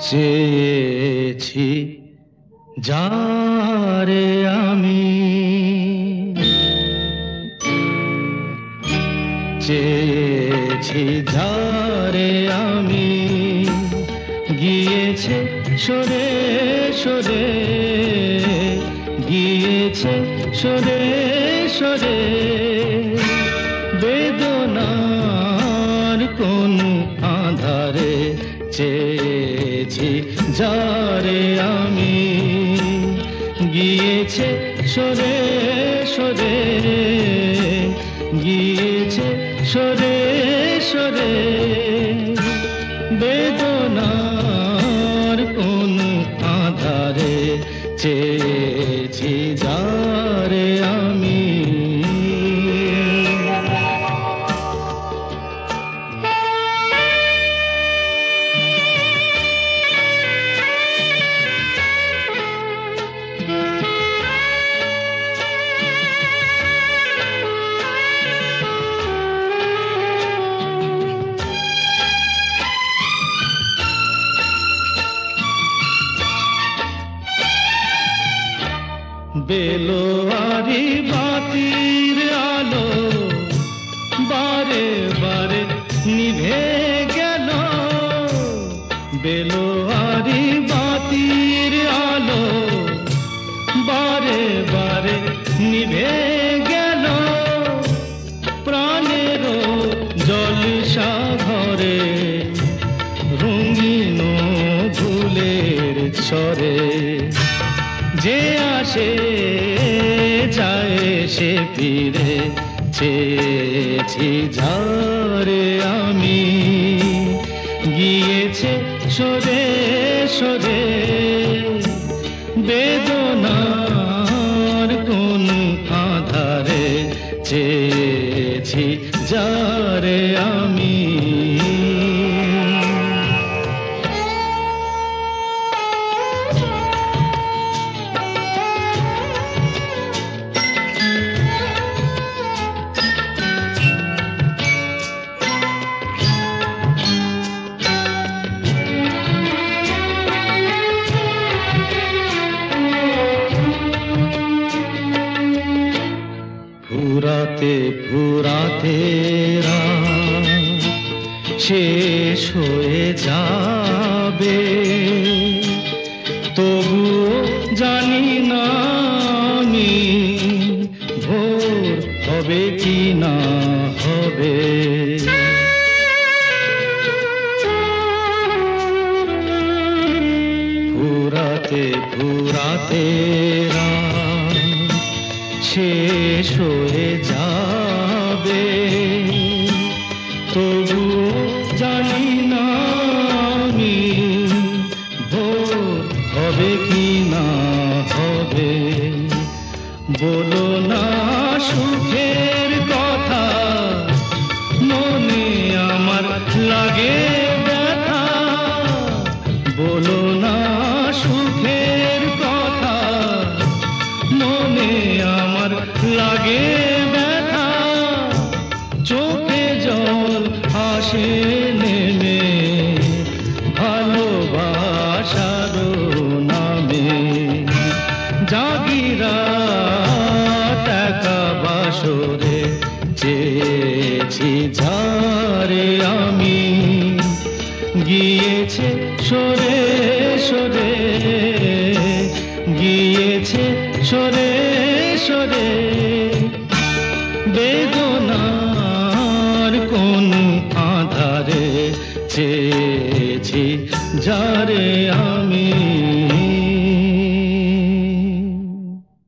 চেয়েছি যারে আমি চেয়েছি যারে আমি গিয়েছে সরে সরে গিয়েছে সরে সরে। বেদনার কোন চেয়েছি যারে আমি গিয়েছে সরে সরে গিয়েছে সরে সরে। বেদনার কোন আধারে চেয়েছি যারে বেলোয়ারি বাতির আলো বারে বারে নিভে গেল। বেলোয়ারি বাতির আলো বারে বারে নিভে গেল। প্রাণের জলসা ঘরে রঙিন ফুলের ছরে যে আসে যায় সে ফিরে। চেয়েছি ঝরে আমি। গিয়েছে সরে সরে বেদনার কোন আধারে। চেয়েছি যারে আমি। ফুরাতে পুরা রাত শেষ হয়ে যাবে। তবুও জানি না আমি ভোর হবে কি না হবে। পুরাতে ফুরাতে রাত শেষ হয়ে যাবে। তবু জানি না আমি ভোর হবে কি না হবে। বলো না সুখের কথা, মনে আমার লাগে। লাগে ব্যথা, চোখে জল আসে নেমে। ভালোবাসার নামে জাগিরা টাকা বাসরে চেয়েছি ঝারে আমি। গিয়েছে সরে সরে, গিয়েছে সরে সরে বেদনার কোন আধারে চেয়েছি যারে আমি